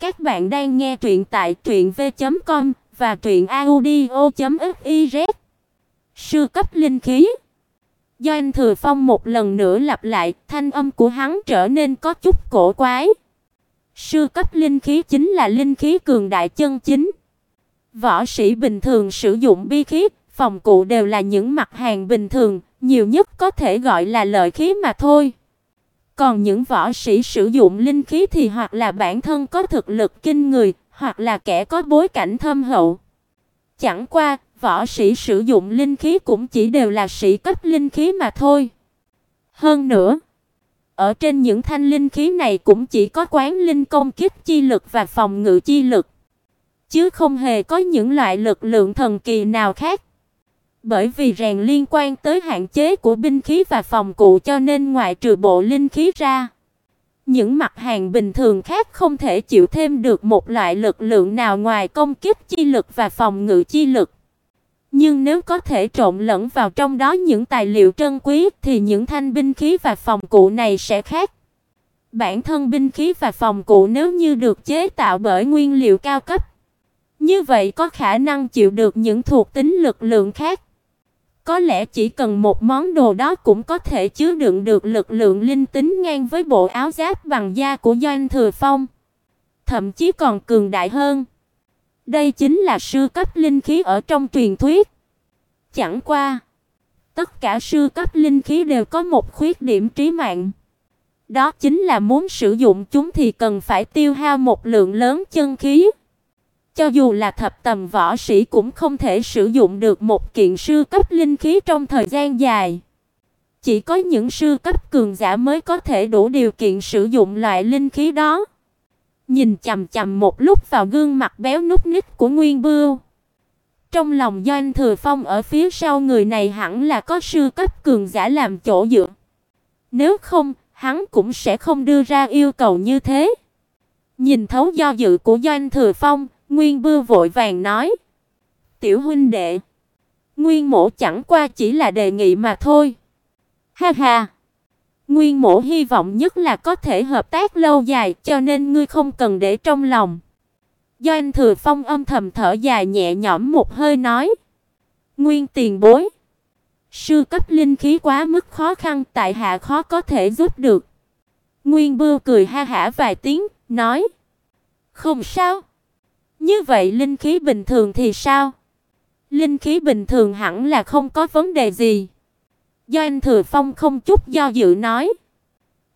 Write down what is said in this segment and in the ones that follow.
Các bạn đang nghe truyện tại truyệnv.com và truyệnaudio.fiz. Sư cấp linh khí. Do anh Thừa Phong một lần nữa lặp lại, thanh âm của hắn trở nên có chút cổ quái. Sư cấp linh khí chính là linh khí cường đại chân chính. Võ sĩ bình thường sử dụng bi khí, phòng cụ đều là những mặt hàng bình thường, nhiều nhất có thể gọi là lợi khí mà thôi. Còn những võ sĩ sử dụng linh khí thì hoặc là bản thân có thực lực kinh người, hoặc là kẻ có bối cảnh thâm hậu. Chẳng qua, võ sĩ sử dụng linh khí cũng chỉ đều là sĩ cấp linh khí mà thôi. Hơn nữa, ở trên những thanh linh khí này cũng chỉ có quán linh công kích chi lực và phòng ngự chi lực, chứ không hề có những loại lực lượng thần kỳ nào khác. Bởi vì rèn liên quan tới hạn chế của binh khí và phòng cụ cho nên ngoại trừ bộ linh khí ra, những mặt hàng bình thường khác không thể chịu thêm được một loại lực lượng nào ngoài công kích chi lực và phòng ngự chi lực. Nhưng nếu có thể trộn lẫn vào trong đó những tài liệu trân quý thì những thanh binh khí và phòng cụ này sẽ khác. Bản thân binh khí và phòng cụ nếu như được chế tạo bởi nguyên liệu cao cấp, như vậy có khả năng chịu được những thuộc tính lực lượng khác. Có lẽ chỉ cần một món đồ đó cũng có thể chứa đựng được lực lượng linh tính ngang với bộ áo giáp bằng da của Doanh Thừa Phong, thậm chí còn cường đại hơn. Đây chính là sư cấp linh khí ở trong truyền thuyết. Chẳng qua, tất cả sư cấp linh khí đều có một khuyết điểm trí mạng. Đó chính là muốn sử dụng chúng thì cần phải tiêu hao một lượng lớn chân khí. Cho dù là thập tầm võ sĩ cũng không thể sử dụng được một kiện sư cấp linh khí trong thời gian dài. Chỉ có những sư cấp cường giả mới có thể đủ điều kiện sử dụng loại linh khí đó. Nhìn chằm chằm một lúc vào gương mặt béo nút ních của Nguyên Bưu. Trong lòng Doanh Thừa Phong ở phía sau người này hẳn là có sư cấp cường giả làm chỗ dựa. Nếu không, hắn cũng sẽ không đưa ra yêu cầu như thế. Nhìn thấu do dự của Doanh Thừa Phong, Nguyên Bưu vội vàng nói: "Tiểu huynh đệ, Nguyên Mộ chẳng qua chỉ là đề nghị mà thôi." Ha ha. Nguyên Mộ hy vọng nhất là có thể hợp tác lâu dài, cho nên ngươi không cần để trong lòng. Do anh Thừa Phong âm thầm thở dài nhẹ nhõm một hơi nói: "Nguyên tiền bối, sư cấp linh khí quá mức khó khăn, tại hạ khó có thể giúp được." Nguyên Bưu cười ha hả vài tiếng, nói: "Không sao." Như vậy linh khí bình thường thì sao? Linh khí bình thường hẳn là không có vấn đề gì. Do anh Thừa Phong không chút do dự nói.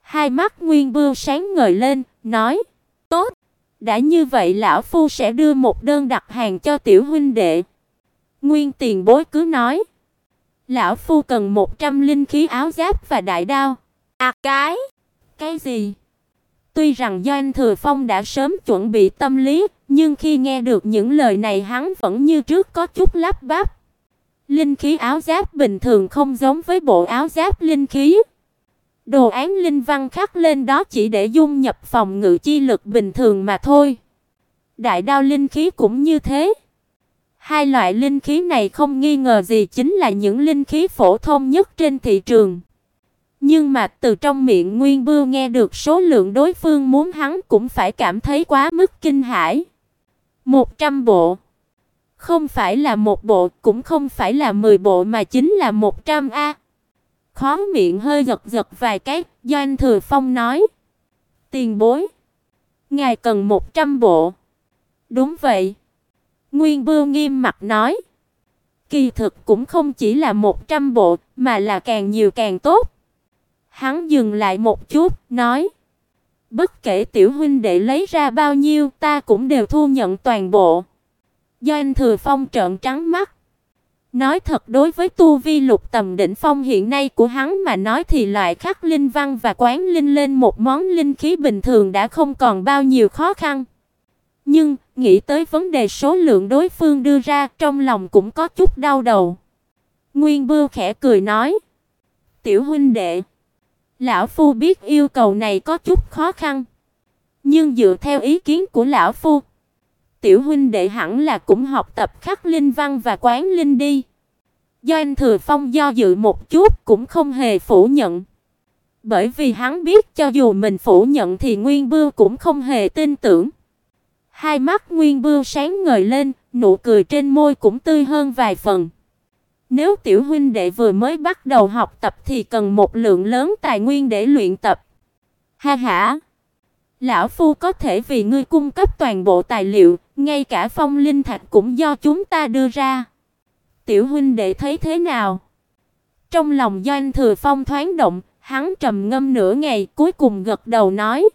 Hai mắt Nguyên Bưu sáng ngời lên, nói: "Tốt, đã như vậy lão phu sẽ đưa một đơn đặt hàng cho tiểu huynh đệ." Nguyên Tiền Bối cứ nói: "Lão phu cần 100 linh khí áo giáp và đại đao." À cái? Cái gì? Tuy rằng Doanh Thừa Phong đã sớm chuẩn bị tâm lý, nhưng khi nghe được những lời này hắn vẫn như trước có chút lắp bắp. Linh khí áo giáp bình thường không giống với bộ áo giáp linh khí. Đồ án linh văn khắc lên đó chỉ để dung nhập phòng ngự chi lực bình thường mà thôi. Đại đao linh khí cũng như thế. Hai loại linh khí này không nghi ngờ gì chính là những linh khí phổ thông nhất trên thị trường. Nhưng mà từ trong miệng Nguyên Bưu nghe được số lượng đối phương muốn hắn cũng phải cảm thấy quá mức kinh hãi. 100 bộ. Không phải là một bộ, cũng không phải là 10 bộ mà chính là 100 a. Khóe miệng hơi giật giật vài cái, Doanh Thừa Phong nói: "Tiền bối, ngài cần 100 bộ." "Đúng vậy." Nguyên Bưu nghiêm mặt nói: "Kỳ thực cũng không chỉ là 100 bộ, mà là càng nhiều càng tốt." Hắn dừng lại một chút, nói: "Bất kể tiểu huynh đệ lấy ra bao nhiêu, ta cũng đều thu nhận toàn bộ." Do anh Thừa Phong trợn trắng mắt. Nói thật đối với tu vi lục tầm đỉnh phong hiện nay của hắn mà nói thì loại khắc linh văn và quán linh lên một món linh khí bình thường đã không còn bao nhiêu khó khăn. Nhưng, nghĩ tới vấn đề số lượng đối phương đưa ra, trong lòng cũng có chút đau đầu. Nguyên Bưu khẽ cười nói: "Tiểu huynh đệ, Lão phu biết yêu cầu này có chút khó khăn, nhưng dựa theo ý kiến của lão phu, tiểu huynh đệ hẳn là cũng học tập khắc linh văn và quán linh đi." Do anh Thừa Phong do dự một chút cũng không hề phủ nhận. Bởi vì hắn biết cho dù mình phủ nhận thì Nguyên Bưu cũng không hề tin tưởng. Hai mắt Nguyên Bưu sáng ngời lên, nụ cười trên môi cũng tươi hơn vài phần. Nếu tiểu huynh đệ vừa mới bắt đầu học tập thì cần một lượng lớn tài nguyên để luyện tập. Ha ha. Lão phu có thể vì ngươi cung cấp toàn bộ tài liệu, ngay cả phong linh thạch cũng do chúng ta đưa ra. Tiểu huynh đệ thấy thế nào? Trong lòng Doanh Thừa Phong thoáng động, hắn trầm ngâm nửa ngày, cuối cùng gật đầu nói: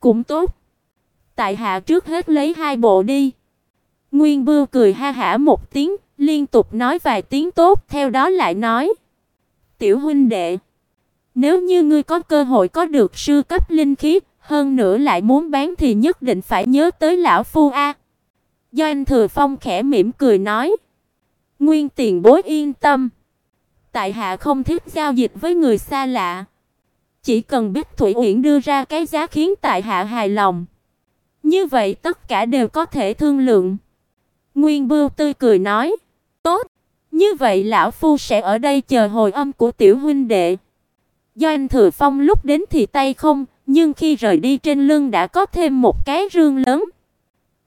"Cũng tốt. Tại hạ trước hết lấy hai bộ đi." Nguyên Bưu cười ha hả một tiếng, liên tục nói vài tiếng tốt, theo đó lại nói: "Tiểu huynh đệ, nếu như ngươi có cơ hội có được sư cấp linh khí, hơn nữa lại muốn bán thì nhất định phải nhớ tới lão phu a." Doanh Thừa Phong khẽ mỉm cười nói: "Nguyên tiền bối yên tâm." Tại hạ không thích giao dịch với người xa lạ. Chỉ cần Bích Thủy Uyển đưa ra cái giá khiến tại hạ hài lòng. Như vậy tất cả đều có thể thương lượng. Nguyên Bưu tươi cười nói, "Tốt, như vậy lão phu sẽ ở đây chờ hồi âm của tiểu huynh đệ." Do anh Thừa Phong lúc đến thì tay không, nhưng khi rời đi trên lưng đã có thêm một cái rương lớn.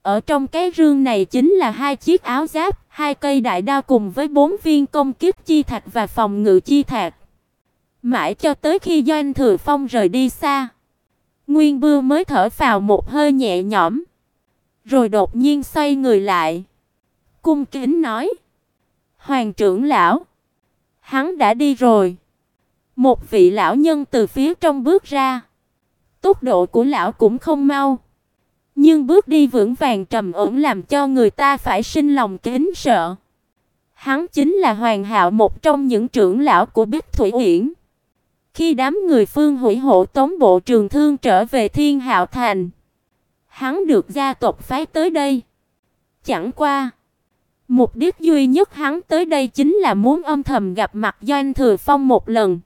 Ở trong cái rương này chính là hai chiếc áo giáp, hai cây đại đao cùng với bốn viên công kiếp chi thạch và phòng ngự chi thạch. Mãi cho tới khi Doanh Thừa Phong rời đi xa, Nguyên Bưu mới thở phào một hơi nhẹ nhõm, rồi đột nhiên xoay người lại, cung kính nói: "Hoàng trưởng lão, hắn đã đi rồi." Một vị lão nhân từ phía trong bước ra. Tốc độ của lão cũng không mau, nhưng bước đi vững vàng trầm ổn làm cho người ta phải sinh lòng kính sợ. Hắn chính là Hoàng Hạo một trong những trưởng lão của Bích Thủy Uyển. Khi đám người Phương Hủy hộ tống bộ trường thương trở về Thiên Hạo thành, hắn được gia tộc phái tới đây. Chẳng qua, mục đích duy nhất hắn tới đây chính là muốn âm thầm gặp mặt Doanh Thừa Phong một lần.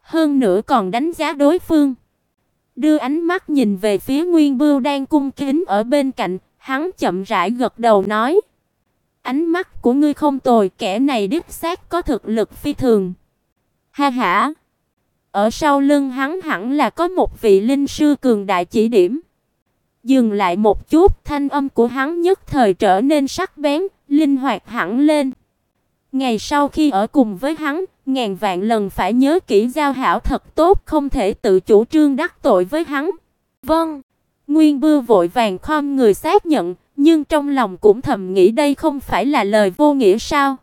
Hơn nữa còn đánh giá đối phương. Đưa ánh mắt nhìn về phía Nguyên Bưu đang cung kính ở bên cạnh, hắn chậm rãi gật đầu nói: "Ánh mắt của ngươi không tồi, kẻ này đích xác có thực lực phi thường." Ha ha. Ở sau lưng hắn hẳn là có một vị linh sư cường đại chỉ điểm. Dừng lại một chút, thanh âm của hắn nhất thời trở nên sắc bén, linh hoạt hẳn lên. Ngày sau khi ở cùng với hắn, ngàn vạn lần phải nhớ kỹ giao hảo thật tốt, không thể tự chủ trương đắc tội với hắn. Vâng. Nguyên Bưu vội vàng khom người xác nhận, nhưng trong lòng cũng thầm nghĩ đây không phải là lời vô nghĩa sao?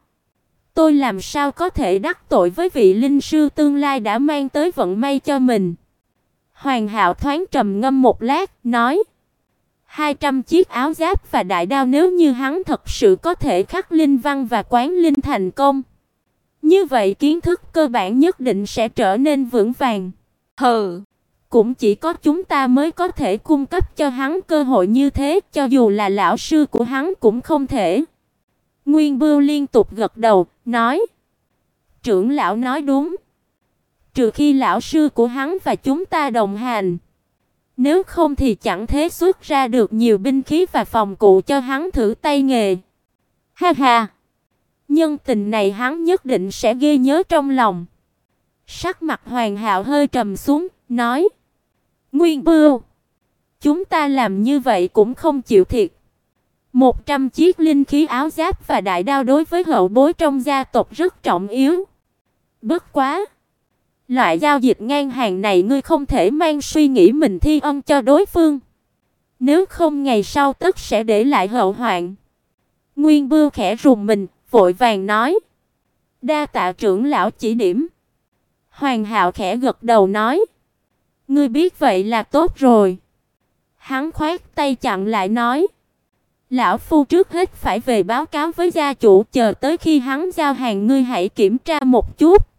Tôi làm sao có thể đắc tội với vị linh sư tương lai đã mang tới vận may cho mình? Hoàng Hạo thoáng trầm ngâm một lát, nói: 200 chiếc áo giáp và đại đao nếu như hắn thật sự có thể khắc linh văn và quán linh thành công. Như vậy kiến thức cơ bản nhất định sẽ trở nên vững vàng. Hừ, cũng chỉ có chúng ta mới có thể cung cấp cho hắn cơ hội như thế, cho dù là lão sư của hắn cũng không thể. Nguyên Bưu liên tục gật đầu, nói: "Trưởng lão nói đúng. Trừ khi lão sư của hắn và chúng ta đồng hành, nếu không thì chẳng thế xuất ra được nhiều binh khí và phòng cụ cho hắn thử tay nghề." Ha ha. Nhân tình này hắn nhất định sẽ ghi nhớ trong lòng. Sắc mặt Hoàng Hạo hơi trầm xuống, nói: "Nguyên Bưu, chúng ta làm như vậy cũng không chịu thiệt. một trăm chiếc linh khí áo giáp và đại đao đối với hậu bối trong gia tộc rất trọng yếu. Bất quá, loại giao dịch ngang hàng này ngươi không thể mang suy nghĩ mình thi ân cho đối phương. Nếu không ngày sau tất sẽ để lại hậu hoạn." Nguyên Bưu khẽ rùng mình, vội vàng nói: "Đa tạ trưởng lão chỉ điểm." Hoàng Hạo khẽ gật đầu nói: "Ngươi biết vậy là tốt rồi." Hắn khoát tay chặn lại nói: "Lão phu trước hết phải về báo cáo với gia chủ, chờ tới khi hắn giao hàng ngươi hãy kiểm tra một chút.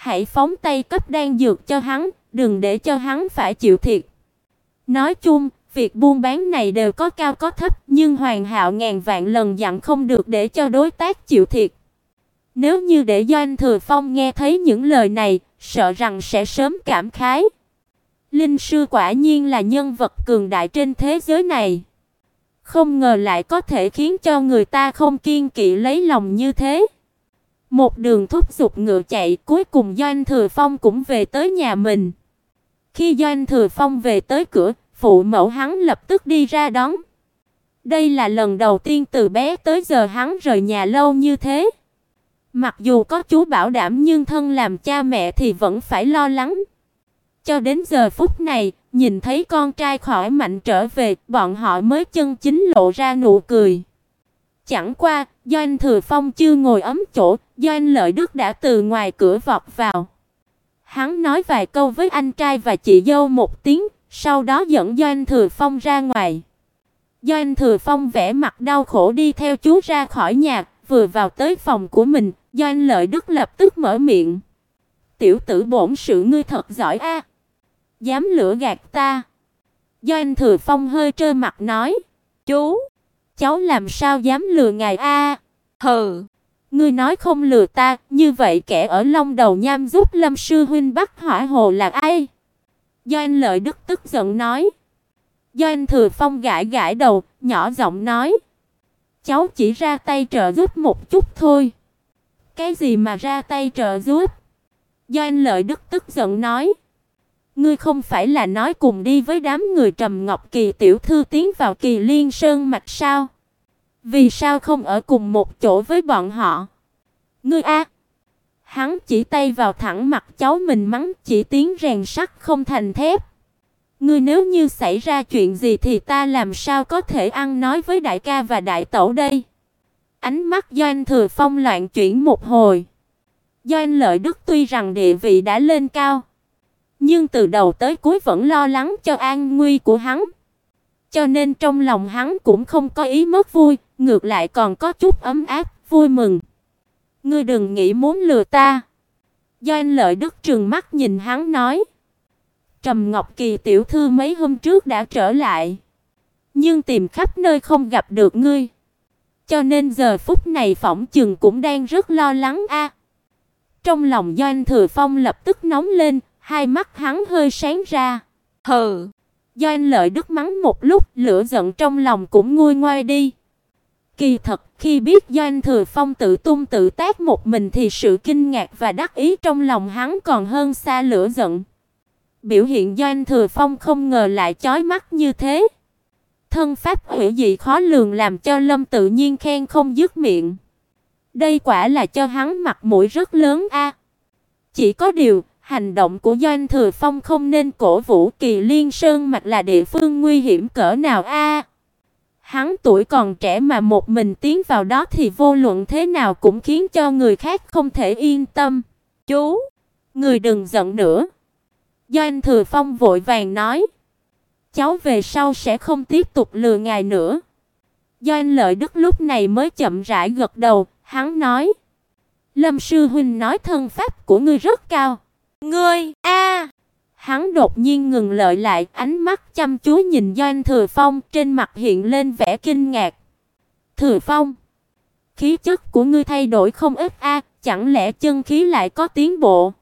Hãy phóng tay cấp đan dược cho hắn, đừng để cho hắn phải chịu thiệt." Nói chung, Việc buôn bán này đều có cao có thấp, nhưng Hoàng Hạo ngàn vạn lần dặn không được để cho đối tác chịu thiệt. Nếu như để Doanh Thừa Phong nghe thấy những lời này, sợ rằng sẽ sớm cảm khái. Linh sư quả nhiên là nhân vật cường đại trên thế giới này. Không ngờ lại có thể khiến cho người ta không kiên kỵ lấy lòng như thế. Một đường thúc giục ngựa chạy, cuối cùng Doanh Thừa Phong cũng về tới nhà mình. Khi Doanh Thừa Phong về tới cửa, phụ mẫu hắn lập tức đi ra đón. Đây là lần đầu tiên từ bé tới giờ hắn rời nhà lâu như thế. Mặc dù có chú bảo đảm nhưng thân làm cha mẹ thì vẫn phải lo lắng. Cho đến giờ phút này, nhìn thấy con trai khỏi mạnh trở về, bọn họ mới chân chính lộ ra nụ cười. Chẳng qua, do anh Thừa Phong chưa ngồi ấm chỗ, do anh Lợi Đức đã từ ngoài cửa vọt vào. Hắn nói vài câu với anh trai và chị dâu một tiếng, sau đó dẫn do anh Thừa Phong ra ngoài. Do anh Thừa Phong vẻ mặt đau khổ đi theo chú ra khỏi nhà, vừa vào tới phòng của mình, do anh Lợi Đức lập tức mở miệng. "Tiểu tử bổn sự ngươi thật giỏi a." Dám lửa gạt ta. Do anh Thừa Phong hơi trơ mặt nói, "Chú, cháu làm sao dám lừa ngài a?" "Hừ, ngươi nói không lừa ta, như vậy kẻ ở Long Đầu Nham giúp Lâm sư huynh bắt hỏa hồ là ai?" Do anh Lợi Đức tức giận nói. Do anh Thừa Phong gãi gãi đầu, nhỏ giọng nói: "Cháu chỉ ra tay trợ giúp một chút thôi." "Cái gì mà ra tay trợ giúp?" Do anh Lợi Đức tức giận nói: "Ngươi không phải là nói cùng đi với đám người Trầm Ngọc Kỳ tiểu thư tiến vào Kỳ Liên Sơn mạch sao? Vì sao không ở cùng một chỗ với bọn họ?" "Ngươi a?" Hắn chỉ tay vào thẳng mặt cháu mình mắng, chỉ tiếng rèn sắt không thành thép. Ngươi nếu như xảy ra chuyện gì thì ta làm sao có thể ăn nói với đại ca và đại tẩu đây? Ánh mắt Doanh Thừa Phong loạn chuyển một hồi. Doanh Lợi Đức tuy rằng địa vị đã lên cao, nhưng từ đầu tới cuối vẫn lo lắng cho an nguy của hắn. Cho nên trong lòng hắn cũng không có ý mất vui, ngược lại còn có chút ấm áp, vui mừng. Ngươi đừng nghĩ muốn lừa ta. Doanh Lợi Đức trừng mắt nhìn hắn nói. Trầm Ngọc Kỳ tiểu thư mấy hôm trước đã trở lại, nhưng tìm khắp nơi không gặp được ngươi. Cho nên giờ phút này phỏng chừng cũng đang rất lo lắng a. Trong lòng Doanh Thừa Phong lập tức nóng lên, hai mắt hắn hơi sáng ra. Hừ. Doanh Lợi Đức mắng một lúc, lửa giận trong lòng cũng nguôi ngoai đi. Kỳ thật, khi biết Doanh Thừa Phong tự tung tự tác một mình thì sự kinh ngạc và đắc ý trong lòng hắn còn hơn xa lửa giận. Biểu hiện Doanh Thừa Phong không ngờ lại chói mắt như thế. Thân pháp hủy dị khó lường làm cho Lâm tự nhiên khen không dứt miệng. Đây quả là cho hắn mặt mũi rất lớn a. Chỉ có điều, hành động của Doanh Thừa Phong không nên cổ vũ Kỳ Liên Sơn mạch là địa phương nguy hiểm cỡ nào a. Hắn tuổi còn trẻ mà một mình tiến vào đó thì vô luận thế nào cũng khiến cho người khác không thể yên tâm. "Chú, người đừng giận nữa." Doanh Thừa Phong vội vàng nói, "Cháu về sau sẽ không tiếp tục lừa ngài nữa." Doanh Lợi Đức lúc này mới chậm rãi gật đầu, hắn nói, "Lâm sư huynh nói thân pháp của ngươi rất cao." "Ngươi a?" Hắn đột nhiên ngừng lợi lại, ánh mắt chăm chú nhìn Doanh Thừa Phong, trên mặt hiện lên vẻ kinh ngạc. "Thừa Phong, khí chất của ngươi thay đổi không ít a, chẳng lẽ chân khí lại có tiến bộ?"